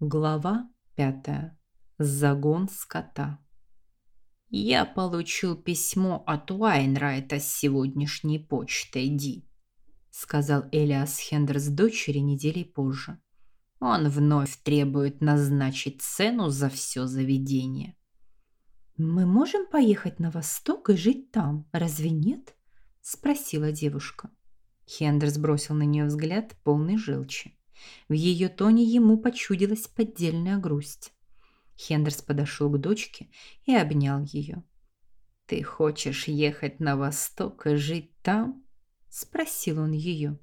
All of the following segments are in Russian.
Глава пятая. Загон скота. Я получил письмо от Уайнрайта с сегодняшней почтой, Ди, сказал Элиас Хендерс дочери недели позже. Он вновь требует назначить цену за все заведение. Мы можем поехать на восток и жить там, разве нет? спросила девушка. Хендерс бросил на нее взгляд полный желчи. В ее тоне ему почудилась поддельная грусть. Хендерс подошел к дочке и обнял ее. «Ты хочешь ехать на восток и жить там?» – спросил он ее.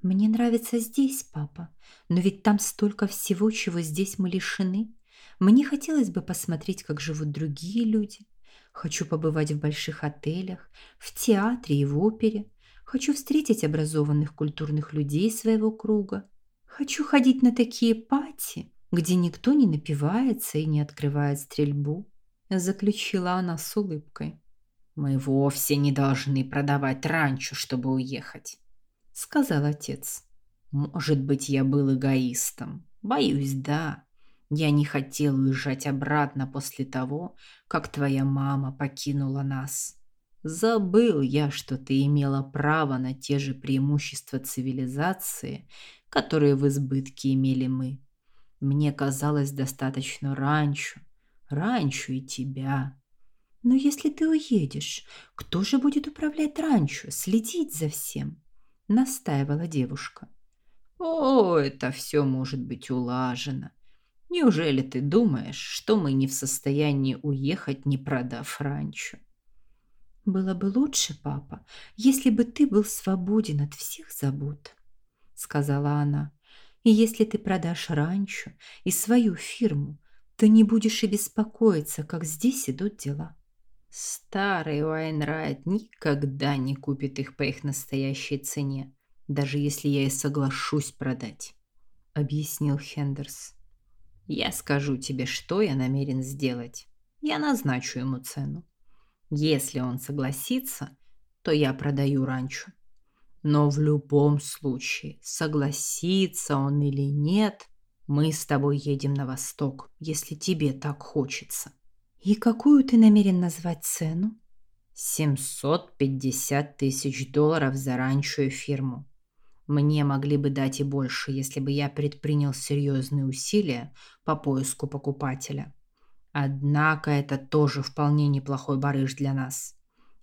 «Мне нравится здесь, папа, но ведь там столько всего, чего здесь мы лишены. Мне хотелось бы посмотреть, как живут другие люди. Хочу побывать в больших отелях, в театре и в опере. Хочу встретить образованных культурных людей своего круга. Хочу ходить на такие пати, где никто не напивается и не открывает стрельбу, заключила она с улыбкой. Мы вовсе не должны продавать ранчо, чтобы уехать, сказал отец. Может быть, я был эгоистом. Боюсь, да. Я не хотел уезжать обратно после того, как твоя мама покинула нас. Забыл я, что ты имела право на те же преимущества цивилизации, которые в избытке имели мы. Мне казалось достаточно раньше, раньше и тебя. Но если ты уедешь, кто же будет управлять ранчо, следить за всем? настаивала девушка. О, это все может быть улажено. Неужели ты думаешь, что мы не в состоянии уехать, не продав ранчо? Было бы лучше, папа, если бы ты был свободен от всех забот, сказала она. И если ты продашь ранчо и свою фирму, то не будешь и беспокоиться, как здесь идут дела. Старый Уайнрайт никогда не купит их по их настоящей цене, даже если я и соглашусь продать, объяснил Хендерс. Я скажу тебе, что я намерен сделать. Я назначу ему цену. Если он согласится, то я продаю ранчо. Но в любом случае, согласится он или нет, мы с тобой едем на восток, если тебе так хочется. И какую ты намерен назвать цену? 750 тысяч долларов за ранчо и фирму. Мне могли бы дать и больше, если бы я предпринял серьезные усилия по поиску покупателя. Однако это тоже вполне неплохой барыш для нас.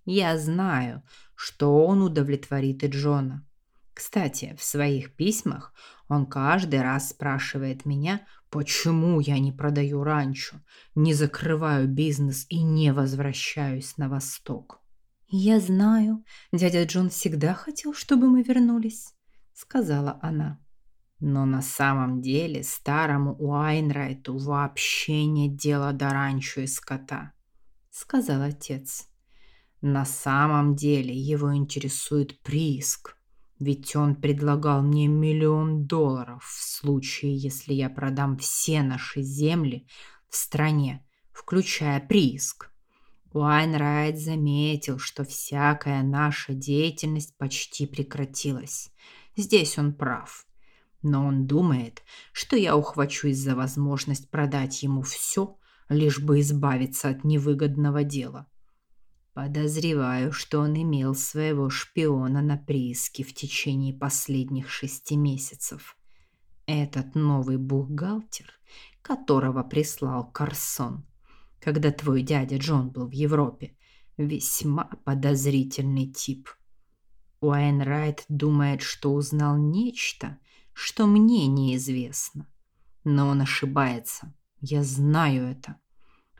Я знаю, что он удовлетворит и Джона. Кстати, в своих письмах он каждый раз спрашивает меня, почему я не продаю ранчо, не закрываю бизнес и не возвращаюсь на восток. Я знаю, дядя Джон всегда хотел, чтобы мы вернулись, сказала она. Но на самом деле старому Уайнрайту вообще нет дела до ранчо и скота, сказал отец. На самом деле его интересует прииск, ведь он предлагал мне миллион долларов в случае, если я продам все наши земли в стране, включая прииск. Уайнрайт заметил, что всякая наша деятельность почти прекратилась. Здесь он прав. Но он думает, что я ухвачусь за возможность продать ему все, лишь бы избавиться от невыгодного дела. Подозреваю, что он имел своего шпиона на прииске в течение последних шести месяцев. Этот новый бухгалтер, которого прислал Карсон, когда твой дядя Джон был в Европе, весьма подозрительный тип. Уайнрайт думает, что узнал нечто, что мне неизвестно. Но он ошибается. Я знаю это.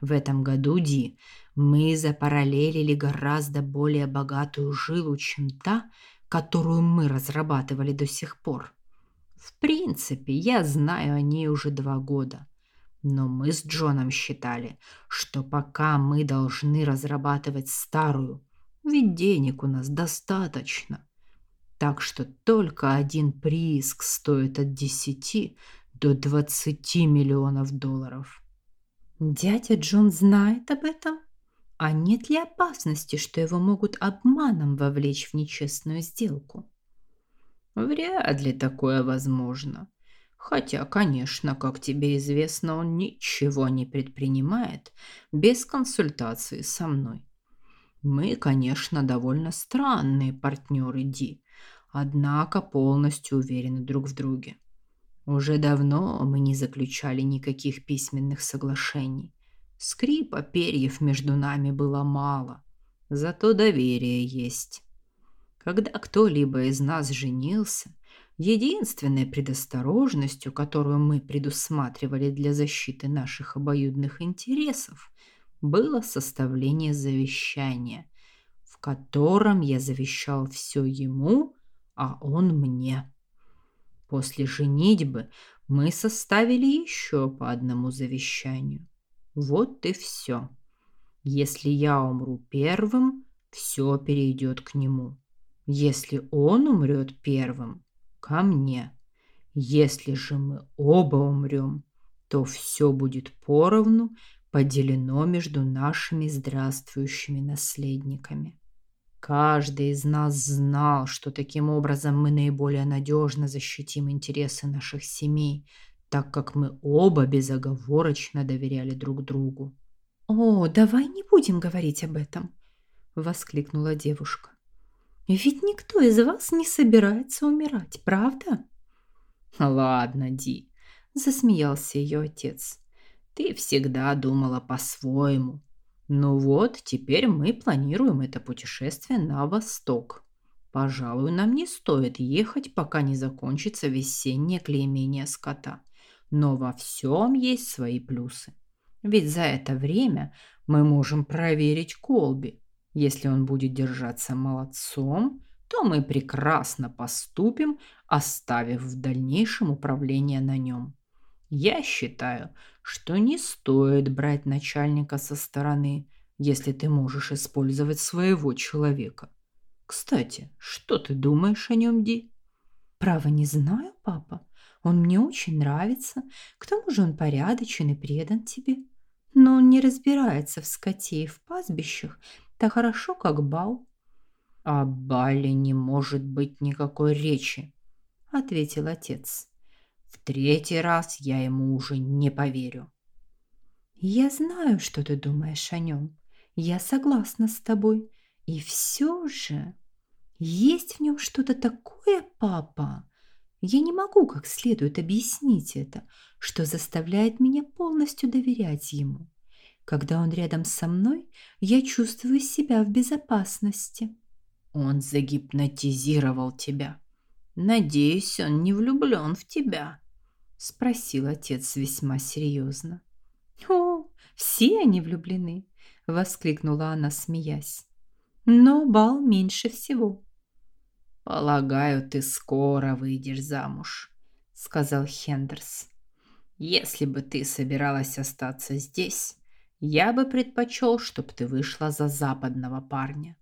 В этом году, Ди, мы запараллелили гораздо более богатую жилу, чем та, которую мы разрабатывали до сих пор. В принципе, я знаю о ней уже два года. Но мы с Джоном считали, что пока мы должны разрабатывать старую, ведь денег у нас достаточно. Так что только один прииск стоит от 10 до 20 миллионов долларов. Дядя Джон знает об этом? А нет ли опасности, что его могут обманом вовлечь в нечестную сделку? Вряд ли такое возможно. Хотя, конечно, как тебе известно, он ничего не предпринимает без консультации со мной. Мы, конечно, довольно странные партнеры Ди, однако полностью уверены друг в друге. Уже давно мы не заключали никаких письменных соглашений. Скрипа перьев между нами было мало, зато доверие есть. Когда кто-либо из нас женился, единственной предосторожностью, которую мы предусматривали для защиты наших обоюдных интересов, было составление завещания, в котором я завещал все ему, а он мне. После женитьбы мы составили еще по одному завещанию. Вот и все. Если я умру первым, все перейдет к нему. Если он умрет первым, ко мне. Если же мы оба умрем, то все будет поровну поделено между нашими здравствующими наследниками. Каждый из нас знал, что таким образом мы наиболее надежно защитим интересы наших семей, так как мы оба безоговорочно доверяли друг другу. «О, давай не будем говорить об этом!» – воскликнула девушка. Ведь никто из вас не собирается умирать, правда? Ладно, Ди, засмеялся ее отец. Ты всегда думала по-своему. Ну вот, теперь мы планируем это путешествие на восток. Пожалуй, нам не стоит ехать, пока не закончится весеннее клеймение скота. Но во всем есть свои плюсы. Ведь за это время мы можем проверить Колби, если он будет держаться молодцом, то мы прекрасно поступим, оставив в дальнейшем управление на нем. Я считаю, что не стоит брать начальника со стороны, если ты можешь использовать своего человека. Кстати, что ты думаешь о нем, Ди? Право не знаю, папа. Он мне очень нравится. К тому же он порядочен и предан тебе. Но он не разбирается в скоте и в пастбищах так хорошо, как бал. О бале не может быть никакой речи, ответил отец. В третий раз я ему уже не поверю. Я знаю, что ты думаешь о нем. Я согласна с тобой. И все же есть в нем что-то такое, папа. Я не могу как следует объяснить это, что заставляет меня полностью доверять ему. Когда он рядом со мной, я чувствую себя в безопасности. Он загипнотизировал тебя. Надеюсь, он не влюблен в тебя, спросил отец весьма серьезно. О, все они влюблены, воскликнула она, смеясь. Но Бал меньше всего. Полагаю, ты скоро выйдешь замуж, сказал Хендерс. Если бы ты собиралась остаться здесь, я бы предпочел, чтобы ты вышла за западного парня.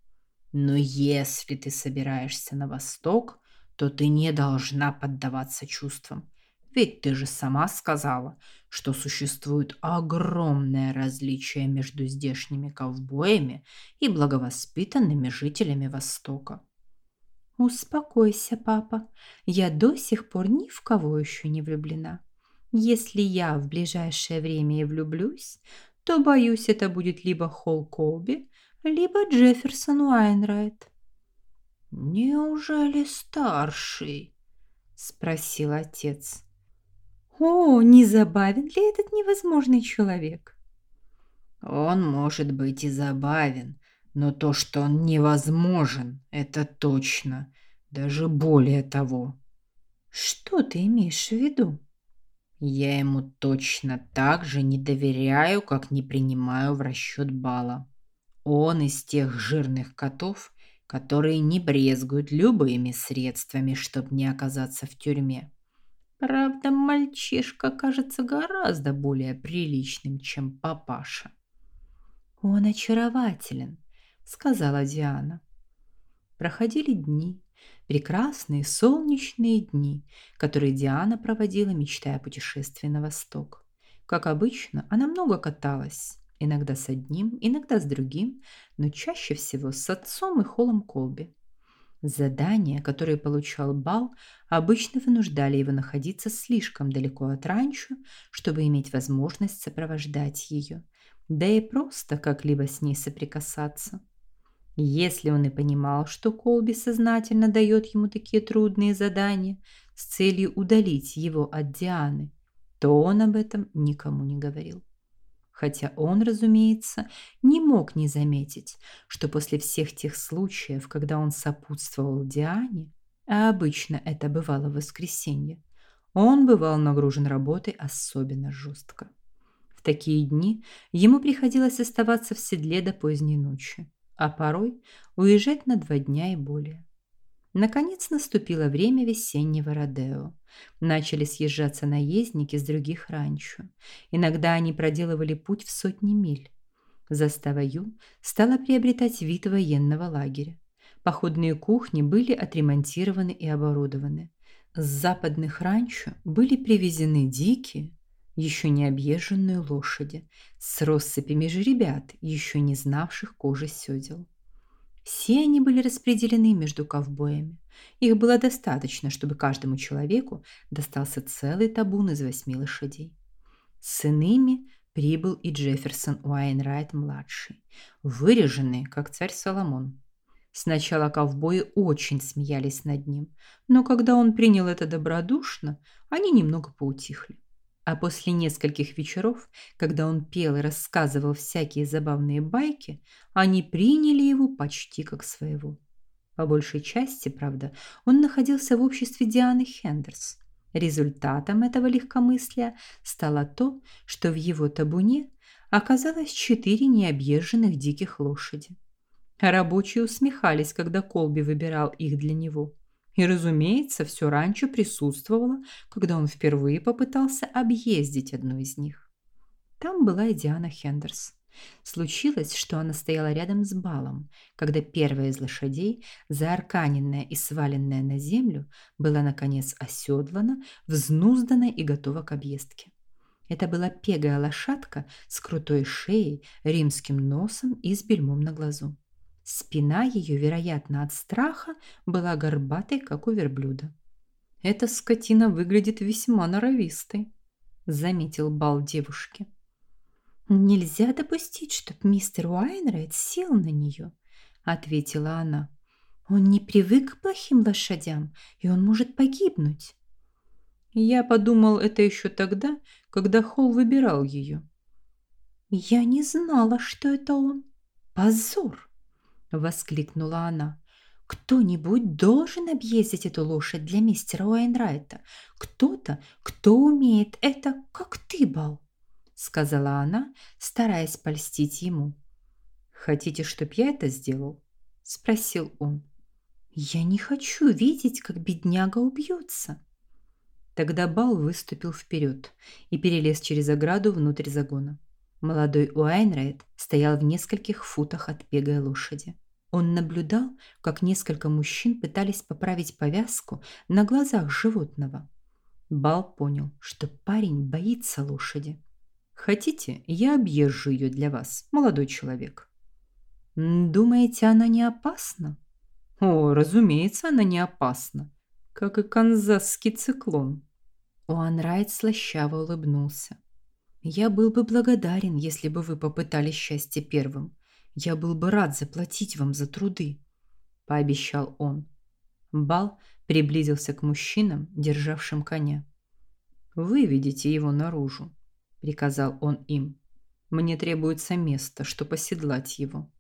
Но если ты собираешься на восток, то ты не должна поддаваться чувствам. Ведь ты же сама сказала, что существует огромное различие между здешними ковбоями и благовоспитанными жителями Востока. Успокойся, папа. Я до сих пор ни в кого еще не влюблена. Если я в ближайшее время и влюблюсь, то, боюсь, это будет либо Холл Колби, либо Джефферсон Уайнрайт. «Неужели старший?» – спросил отец. «О, не забавен ли этот невозможный человек?» «Он может быть и забавен, но то, что он невозможен, это точно, даже более того». «Что ты имеешь в виду?» Я ему точно так же не доверяю, как не принимаю в расчет бала. Он из тех жирных котов, которые не брезгуют любыми средствами, чтобы не оказаться в тюрьме. Правда, мальчишка кажется гораздо более приличным, чем папаша. Он очарователен, сказала Диана. Проходили дни, прекрасные солнечные дни, которые Диана проводила, мечтая о путешествии на восток. Как обычно, она много каталась, иногда с одним, иногда с другим, но чаще всего с отцом и Холлом Колби. Задания, которые получал Бал, обычно вынуждали его находиться слишком далеко от ранчо, чтобы иметь возможность сопровождать ее, да и просто как-либо с ней соприкасаться. Если он и понимал, что Колби сознательно дает ему такие трудные задания с целью удалить его от Дианы, то он об этом никому не говорил хотя он, разумеется, не мог не заметить, что после всех тех случаев, когда он сопутствовал Диане, а обычно это бывало в воскресенье, он бывал нагружен работой особенно жестко. В такие дни ему приходилось оставаться в седле до поздней ночи, а порой уезжать на два дня и более. Наконец наступило время весеннего родео. Начали съезжаться наездники с других ранчо. Иногда они проделывали путь в сотни миль. Застава Ю стала приобретать вид военного лагеря. Походные кухни были отремонтированы и оборудованы. С западных ранчо были привезены дикие, еще не объезженные лошади, с россыпями жеребят, еще не знавших кожи сёдел. Все они были распределены между ковбоями. Их было достаточно, чтобы каждому человеку достался целый табун из восьми лошадей. С иными прибыл и Джефферсон Уайнрайт-младший, выреженный, как царь Соломон. Сначала ковбои очень смеялись над ним, но когда он принял это добродушно, они немного поутихли. А после нескольких вечеров, когда он пел и рассказывал всякие забавные байки, они приняли его почти как своего. По большей части, правда, он находился в обществе Дианы Хендерс. Результатом этого легкомыслия стало то, что в его табуне оказалось четыре необъезженных диких лошади. Рабочие усмехались, когда Колби выбирал их для него. И, разумеется, все раньше присутствовало, когда он впервые попытался объездить одну из них. Там была и Диана Хендерс. Случилось, что она стояла рядом с балом, когда первая из лошадей, заарканенная и сваленная на землю, была наконец оседлана, взнуздана и готова к объездке. Это была пегая лошадка с крутой шеей, римским носом и с бельмом на глазу. Спина ее, вероятно, от страха была горбатой, как у верблюда. Эта скотина выглядит весьма норовистой, заметил Бал девушке. Нельзя допустить, чтоб мистер Уайнрайт сел на нее, ответила она. Он не привык к плохим лошадям, и он может погибнуть. Я подумал это еще тогда, когда Холл выбирал ее. Я не знала, что это он. Позор! Воскликнула она. Кто-нибудь должен объездить эту лошадь для мистера Уайнрайта. Кто-то, кто умеет это, как ты, Бал, сказала она, стараясь польстить ему. Хотите, чтоб я это сделал? спросил он. Я не хочу видеть, как бедняга убьется. Тогда Бал выступил вперед и перелез через ограду внутрь загона. Молодой Уайнрайт стоял в нескольких футах от бегая лошади. Он наблюдал, как несколько мужчин пытались поправить повязку на глазах животного. Бал понял, что парень боится лошади. Хотите, я объезжу ее для вас, молодой человек? Думаете, она не опасна? О, разумеется, она не опасна, как и канзасский циклон. Уанрайт слащаво улыбнулся. Я был бы благодарен, если бы вы попытались счастье первым. Я был бы рад заплатить вам за труды, пообещал он. Бал приблизился к мужчинам, державшим коня. Выведите его наружу, приказал он им. Мне требуется место, чтобы оседлать его.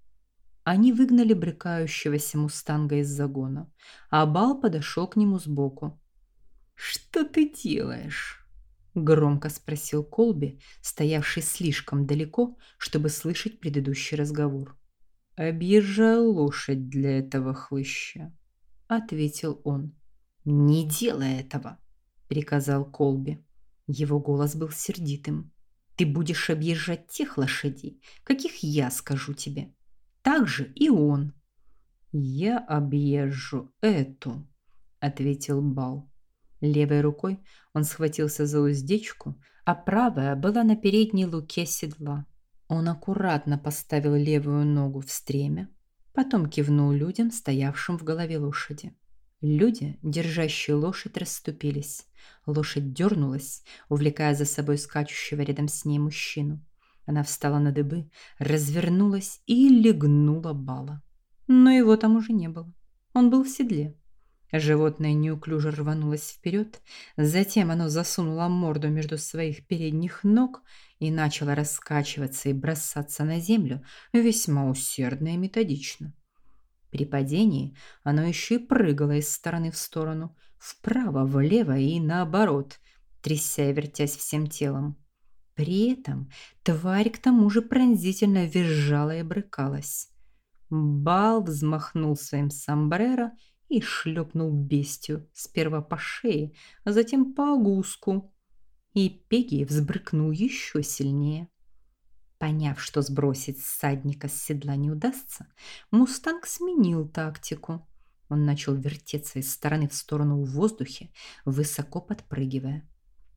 Они выгнали брыкающегося мустанга из загона, а Бал подошел к нему сбоку. Что ты делаешь? Громко спросил Колби, стоявший слишком далеко, чтобы слышать предыдущий разговор. Объезжаю лошадь для этого хлыща, ответил он. Не делай этого, приказал Колби. Его голос был сердитым. Ты будешь объезжать тех лошадей, каких я скажу тебе. Так же и он. Я объезжу эту, ответил Бал. Левой рукой он схватился за уздечку, а правая была на передней луке седла. Он аккуратно поставил левую ногу в стремя, Потом кивнул людям, стоявшим в голове лошади. Люди, держащие лошадь, расступились. Лошадь дернулась, увлекая за собой скачущего рядом с ней мужчину. Она встала на дыбы, развернулась и легнула Бала. Но его там уже не было. Он был в седле. Животное неуклюже рванулось вперед, затем оно засунуло морду между своих передних ног и начало раскачиваться и бросаться на землю весьма усердно и методично. При падении оно еще и прыгало из стороны в сторону, вправо, влево и наоборот, тряся и вертясь всем телом. При этом тварь к тому же пронзительно визжала и брыкалась. Бал взмахнул своим сомбреро и шлепнул бестию сперва по шее, а затем по огуску. И Пеги взбрыкнул еще сильнее. Поняв, что сбросить всадника с седла не удастся, Мустанг сменил тактику. Он начал вертеться из стороны в сторону в воздухе, высоко подпрыгивая.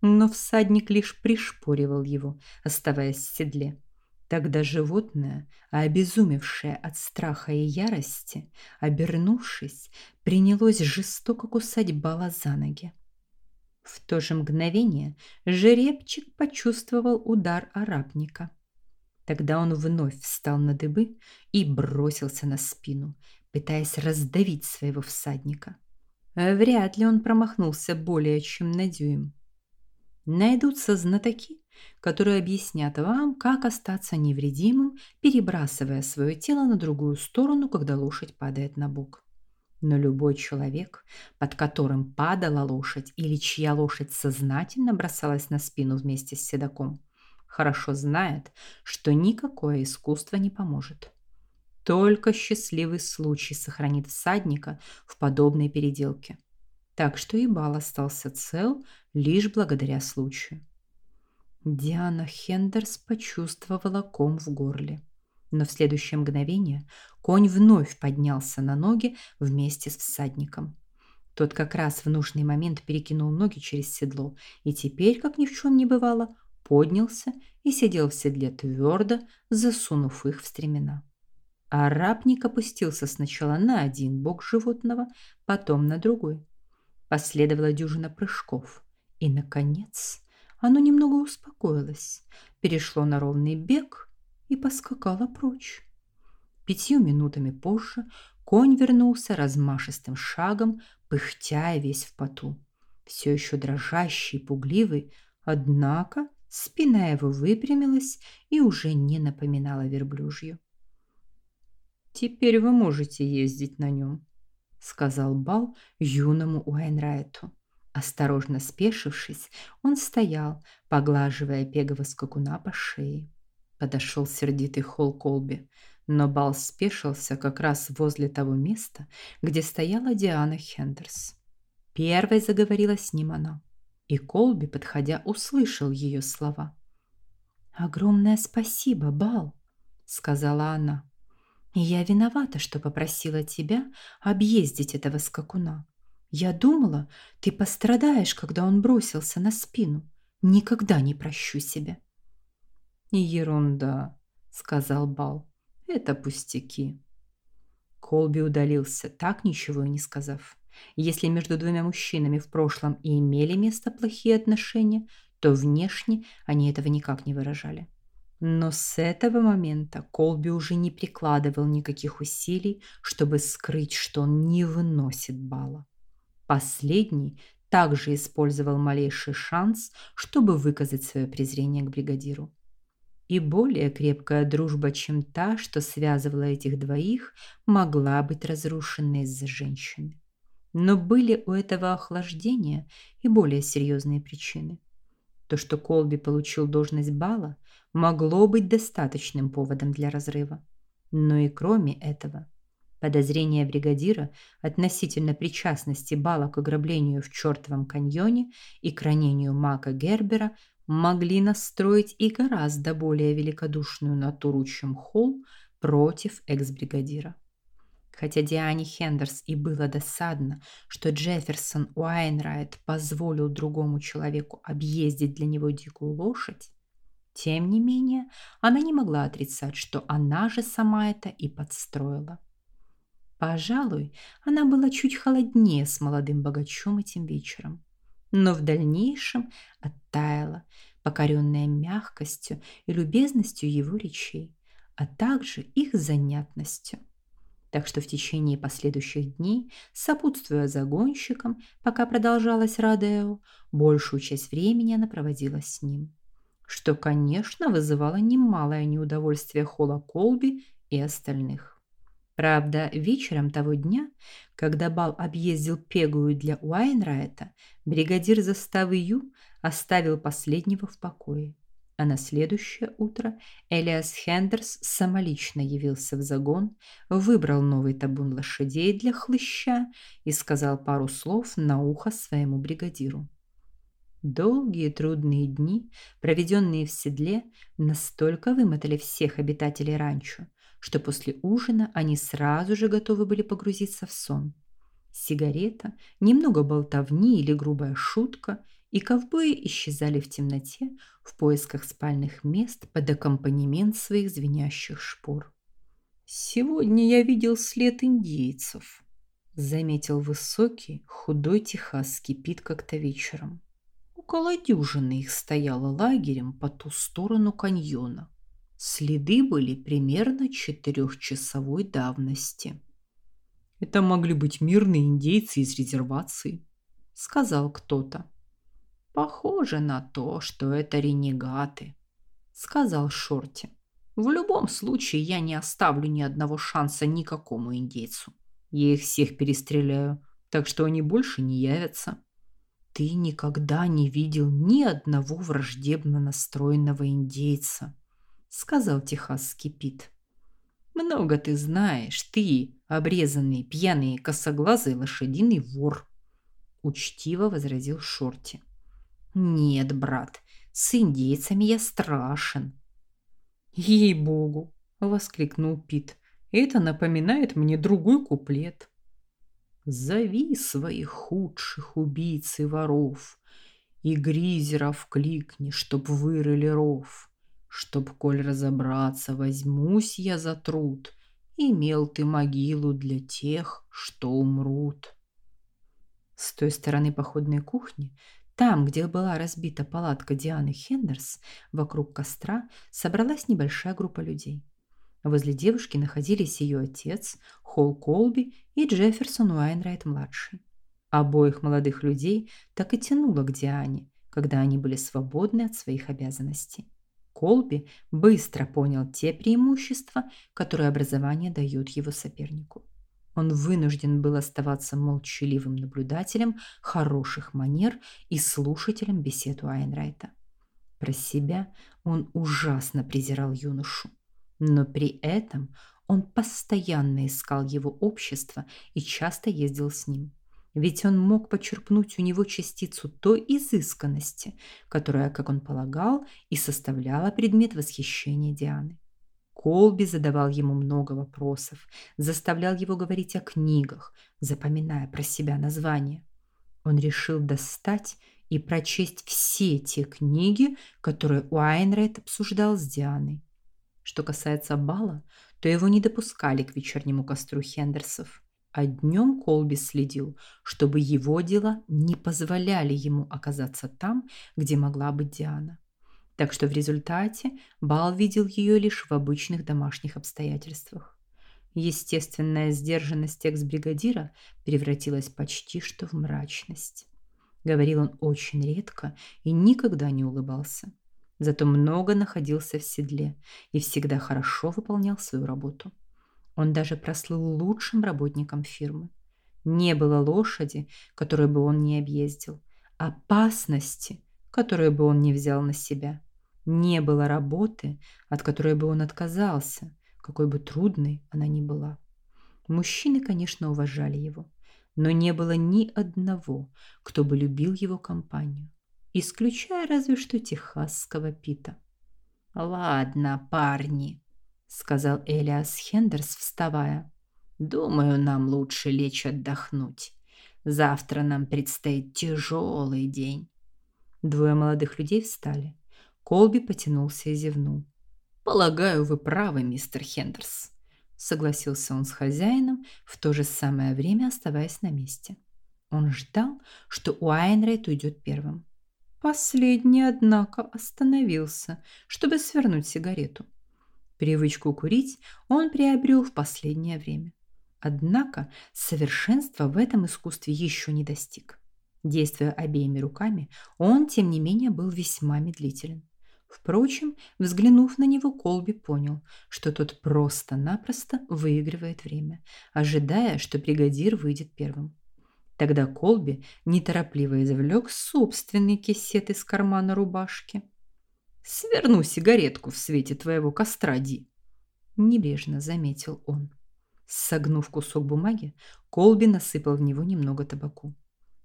Но всадник лишь пришпоривал его, оставаясь в седле. Тогда животное, обезумевшее от страха и ярости, обернувшись, принялось жестоко кусать Бала за ноги. В то же мгновение жеребчик почувствовал удар арабника. Тогда он вновь встал на дыбы и бросился на спину, пытаясь раздавить своего всадника. Вряд ли он промахнулся более чем на дюйм. Найдутся знатоки, которые объяснят вам, как остаться невредимым, перебрасывая свое тело на другую сторону, когда лошадь падает на бок. Но любой человек, под которым падала лошадь или чья лошадь сознательно бросалась на спину вместе с седаком, хорошо знает, что никакое искусство не поможет. Только счастливый случай сохранит всадника в подобной переделке. Так что и бал остался цел лишь благодаря случаю. Диана Хендерс почувствовала ком в горле. Но в следующее мгновение конь вновь поднялся на ноги вместе с всадником. Тот как раз в нужный момент перекинул ноги через седло и теперь, как ни в чем не бывало, поднялся и сидел в седле твердо, засунув их в стремена. Арабник опустился сначала на один бок животного, потом на другой. Последовала дюжина прыжков, и наконец оно немного успокоилось, перешло на ровный бег и поскакало прочь. Пятью минутами позже конь вернулся размашистым шагом, пыхтя весь в поту, все еще дрожащий и пугливый, однако Спина его выпрямилась и уже не напоминала верблюжью. «Теперь вы можете ездить на нем», — сказал Бал юному Уайнрайту. Осторожно спешившись, он стоял, поглаживая пегого скакуна по шее. Подошел сердитый Холл Колби, но Бал спешился как раз возле того места, где стояла Диана Хендерс. Первой заговорила с ним она. И Колби, подходя, услышал ее слова. «Огромное спасибо, Бал», — сказала она. «Я виновата, что попросила тебя объездить этого скакуна. Я думала, ты пострадаешь, когда он бросился на спину. Никогда не прощу себя». «Ерунда», — сказал Бал. «Это пустяки». Колби удалился, так ничего и не сказав. Если между двумя мужчинами в прошлом и имели место плохие отношения, то внешне они этого никак не выражали. Но с этого момента Колби уже не прикладывал никаких усилий, чтобы скрыть, что он не выносит бала. Последний также использовал малейший шанс, чтобы выказать свое презрение к бригадиру. И более крепкая дружба, чем та, что связывала этих двоих, могла быть разрушена из-за женщины. Но были у этого охлаждения и более серьезные причины. То, что Колби получил должность Бала, могло быть достаточным поводом для разрыва. Но и кроме этого, подозрения бригадира относительно причастности Бала к ограблению в чертовом каньоне и к ранению Мака Гербера могли настроить и гораздо более великодушную натуру, чем Холл, против экс-бригадира. Хотя Диане Хендерс и было досадно, что Джефферсон Уайнрайт позволил другому человеку объездить для него дикую лошадь, тем не менее она не могла отрицать, что она же сама это и подстроила. Пожалуй, она была чуть холоднее с молодым богачом этим вечером, но в дальнейшем оттаяла, покоренная мягкостью и любезностью его речей, а также их занятностью. Так что в течение последующих дней, сопутствуя загонщикам, пока продолжалась Радео, большую часть времени она проводила с ним. Что, конечно, вызывало немалое неудовольствие Холла Колби и остальных. Правда, вечером того дня, когда Бал объездил Пегую для Уайнрайта, бригадир заставы Ю оставил последнего в покое. А на следующее утро Элиас Хендерс самолично явился в загон, выбрал новый табун лошадей для хлыща и сказал пару слов на ухо своему бригадиру. Долгие трудные дни, проведенные в седле, настолько вымотали всех обитателей ранчо, что после ужина они сразу же готовы были погрузиться в сон. Сигарета, немного болтовни или грубая шутка, и ковбои исчезали в темноте в поисках спальных мест под аккомпанемент своих звенящих шпор. «Сегодня я видел след индейцев», — заметил высокий, худой техасский Пит как-то вечером. Около дюжины их стояло лагерем по ту сторону каньона. Следы были примерно четырехчасовой давности. «Это могли быть мирные индейцы из резервации», — сказал кто-то. «Похоже на то, что это ренегаты», — сказал Шорти. «В любом случае я не оставлю ни одного шанса никакому индейцу. Я их всех перестреляю, так что они больше не явятся». «Ты никогда не видел ни одного враждебно настроенного индейца», сказал техасский Пит. Много ты знаешь, ты, обрезанный, пьяный, косоглазый лошадиный вор, учтиво возразил Шорти. Нет, брат, с индейцами я страшен. Ей-богу, воскликнул Пит. Это напоминает мне другой куплет. Зови своих худших убийц и воров, и гризеров кликни, чтоб вырыли ров. Чтоб, коль разобраться, возьмусь я за труд, Имел ты могилу для тех, что умрут. С той стороны походной кухни, там, где была разбита палатка Дианы Хендерс, вокруг костра собралась небольшая группа людей. Возле девушки находились ее отец, Холл Колби и Джефферсон Уайнрайт-младший. Обоих молодых людей так и тянуло к Диане, когда они были свободны от своих обязанностей. Колби быстро понял те преимущества, которые образование дает его сопернику. Он вынужден был оставаться молчаливым наблюдателем хороших манер и слушателем бесед Уайнрайта. Про себя он ужасно презирал юношу, но при этом он постоянно искал его общество и часто ездил с ним ведь он мог почерпнуть у него частицу той изысканности, которая, как он полагал, и составляла предмет восхищения Дианы. Колби задавал ему много вопросов, заставлял его говорить о книгах, запоминая про себя названия. Он решил достать и прочесть все те книги, которые Уайнрайт обсуждал с Дианой. Что касается бала, то его не допускали к вечернему костру Хендерсов. А днем Колби следил, чтобы его дела не позволяли ему оказаться там, где могла быть Диана. Так что в результате Бал видел ее лишь в обычных домашних обстоятельствах. Естественная сдержанность экс-бригадира превратилась почти что в мрачность. Говорил он очень редко и никогда не улыбался. Зато много находился в седле и всегда хорошо выполнял свою работу. Он даже прослыл лучшим работником фирмы. Не было лошади, которую бы он не объездил, опасности, которую бы он не взял на себя. Не было работы, от которой бы он отказался, какой бы трудной она ни была. Мужчины, конечно, уважали его, но не было ни одного, кто бы любил его компанию, исключая разве что техасского Пита. «Ладно, парни», сказал Элиас Хендерс, вставая. Думаю, нам лучше лечь отдохнуть. Завтра нам предстоит тяжелый день. Двое молодых людей встали. Колби потянулся и зевнул. Полагаю, вы правы, мистер Хендерс. согласился он с хозяином, в то же самое время оставаясь на месте. Он ждал, что Уайнрайт уйдет первым. Последний, однако, остановился, чтобы свернуть сигарету. Привычку курить он приобрел в последнее время. Однако совершенства в этом искусстве еще не достиг. Действуя обеими руками, он, тем не менее, был весьма медлителен. Впрочем, взглянув на него, Колби понял, что тот просто-напросто выигрывает время, ожидая, что бригадир выйдет первым. Тогда Колби неторопливо извлек собственный кисет из кармана рубашки. «Сверну сигаретку в свете твоего костра, Ди», – небрежно заметил он. Согнув кусок бумаги, Колби насыпал в него немного табаку.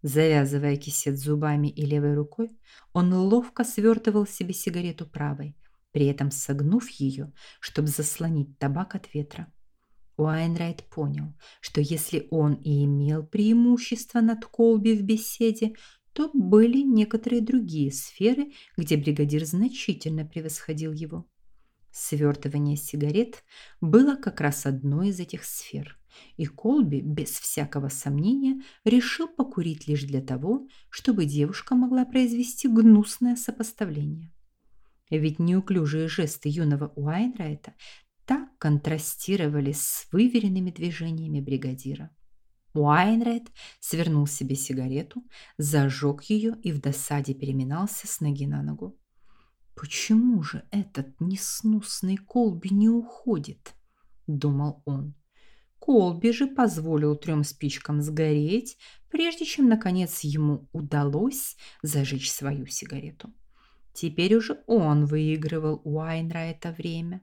Завязывая кисет зубами и левой рукой, он ловко свертывал себе сигарету правой, при этом согнув ее, чтобы заслонить табак от ветра. Уайнрайт понял, что если он и имел преимущество над Колби в беседе, то были некоторые другие сферы, где бригадир значительно превосходил его. Свертывание сигарет было как раз одной из этих сфер, и Колби без всякого сомнения решил покурить лишь для того, чтобы девушка могла произвести гнусное сопоставление. Ведь неуклюжие жесты юного Уайнрайта так контрастировали с выверенными движениями бригадира. Уайнрайт свернул себе сигарету, зажег ее и в досаде переминался с ноги на ногу. «Почему же этот несносный Колби не уходит?» – думал он. Колби же позволил трем спичкам сгореть, прежде чем, наконец, ему удалось зажечь свою сигарету. Теперь уже он выигрывал у Айнра это время.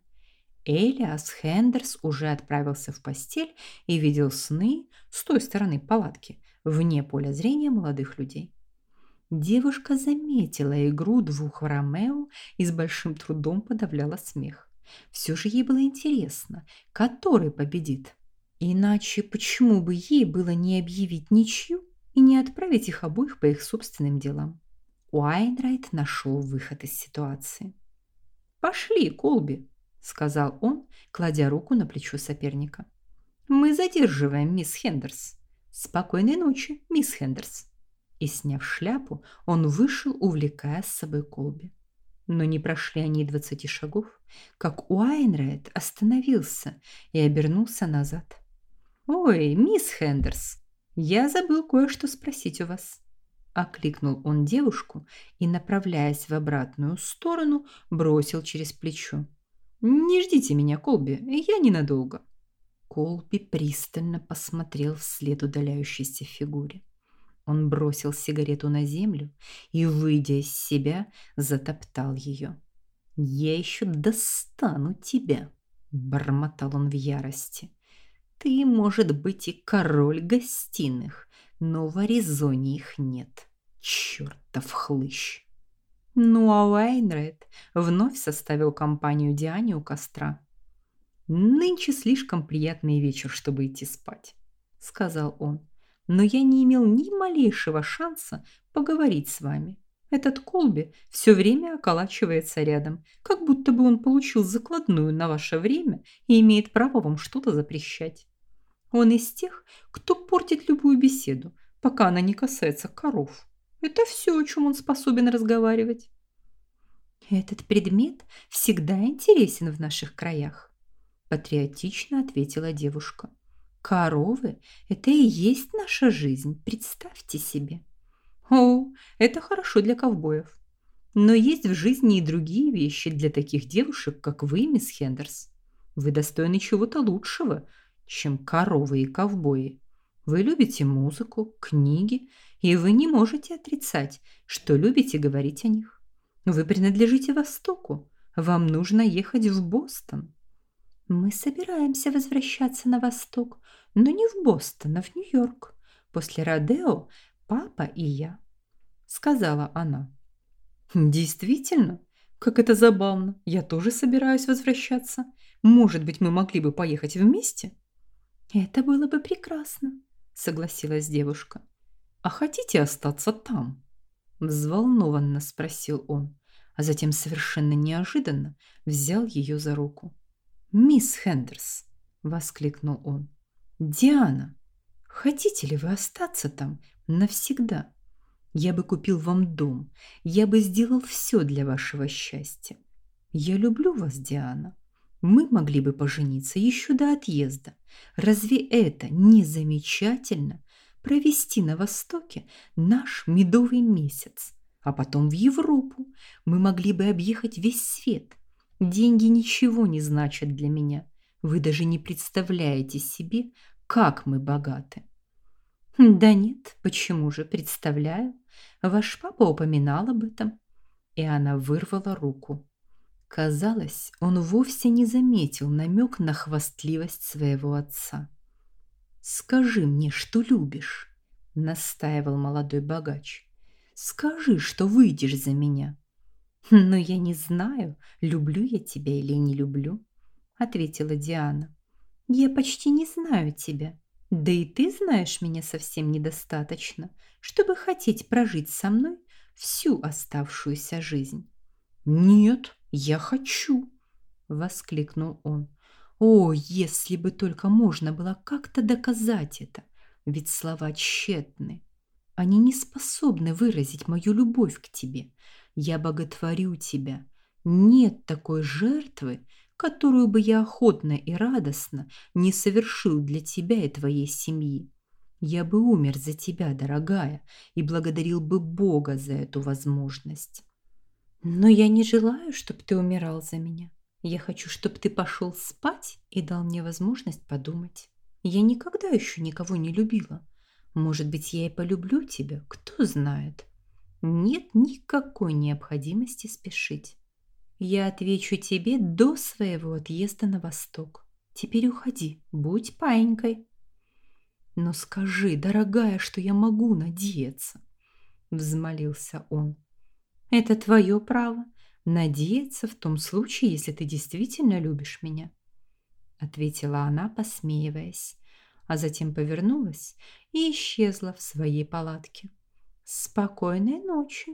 Элиас Хендерс уже отправился в постель и видел сны с той стороны палатки, вне поля зрения молодых людей. Девушка заметила игру двух Ромео и с большим трудом подавляла смех. Все же ей было интересно, который победит. Иначе почему бы ей было не объявить ничью и не отправить их обоих по их собственным делам? Уайнрайт нашел выход из ситуации. «Пошли, Колби», — сказал он, кладя руку на плечо соперника. «Мы задерживаем мисс Хендерс. Спокойной ночи, мисс Хендерс». И, сняв шляпу, он вышел, увлекая с собой Колби. Но не прошли они двадцати шагов, как Уайнрайт остановился и обернулся назад. «Ой, мисс Хендерс, я забыл кое-что спросить у вас». Окликнул он девушку и, направляясь в обратную сторону, бросил через плечо. «Не ждите меня, Колби, я ненадолго». Колби пристально посмотрел вслед удаляющейся фигуре. Он бросил сигарету на землю и, выйдя из себя, затоптал ее. «Я еще достану тебя!» – бормотал он в ярости. Ты, может быть, и король гостиных, но в Аризоне их нет. Чёртов хлыщ. Ну а Уайнред вновь составил компанию Диане у костра. «Нынче слишком приятный вечер, чтобы идти спать», — сказал он. «Но я не имел ни малейшего шанса поговорить с вами. Этот Колби все время околачивается рядом, как будто бы он получил закладную на ваше время и имеет право вам что-то запрещать. Он из тех, кто портит любую беседу, пока она не касается коров. Это все, о чем он способен разговаривать. Этот предмет всегда интересен в наших краях, патриотично ответила девушка. Коровы – это и есть наша жизнь, представьте себе. О, это хорошо для ковбоев. Но есть в жизни и другие вещи для таких девушек, как вы, мисс Хендерс. Вы достойны чего-то лучшего – чем коровы и ковбои. Вы любите музыку, книги, и вы не можете отрицать, что любите говорить о них. Вы принадлежите Востоку. Вам нужно ехать в Бостон. Мы собираемся возвращаться на Восток, но не в Бостон, а в Нью-Йорк. После Родео папа и я, сказала она. Действительно, как это забавно. Я тоже собираюсь возвращаться. Может быть, мы могли бы поехать вместе? «Это было бы прекрасно», — согласилась девушка. «А хотите остаться там?» Взволнованно спросил он, а затем совершенно неожиданно взял ее за руку. «Мисс Хендерс, воскликнул он. Диана, хотите ли вы остаться там навсегда? Я бы купил вам дом, я бы сделал все для вашего счастья. Я люблю вас, Диана. Мы могли бы пожениться еще до отъезда. Разве это не замечательно провести на Востоке наш медовый месяц, а потом в Европу? Мы могли бы объехать весь свет. Деньги ничего не значат для меня. Вы даже не представляете себе, как мы богаты. Да нет, почему же, представляю. Ваш папа упоминал об этом. И она вырвала руку. Казалось, он вовсе не заметил намек на хвастливость своего отца. «Скажи мне, что любишь», — настаивал молодой богач. «Скажи, что выйдешь за меня». «Но я не знаю, люблю я тебя или не люблю», — ответила Диана. «Я почти не знаю тебя. Да и ты знаешь меня совсем недостаточно, чтобы хотеть прожить со мной всю оставшуюся жизнь». «Нет», «Я хочу!» – воскликнул он. «О, если бы только можно было как-то доказать это! Ведь слова тщетны. Они не способны выразить мою любовь к тебе. Я боготворю тебя. Нет такой жертвы, которую бы я охотно и радостно не совершил для тебя и твоей семьи. Я бы умер за тебя, дорогая, и благодарил бы Бога за эту возможность. Но я не желаю, чтобы ты умирал за меня. Я хочу, чтобы ты пошел спать и дал мне возможность подумать. Я никогда еще никого не любила. Может быть, я и полюблю тебя, кто знает. Нет никакой необходимости спешить. Я отвечу тебе до своего отъезда на восток. Теперь уходи, будь паинькой. Но скажи, дорогая, что я могу надеяться, взмолился он. Это твое право надеяться в том случае, если ты действительно любишь меня, ответила она, посмеиваясь, а затем повернулась и исчезла в своей палатке. Спокойной ночи.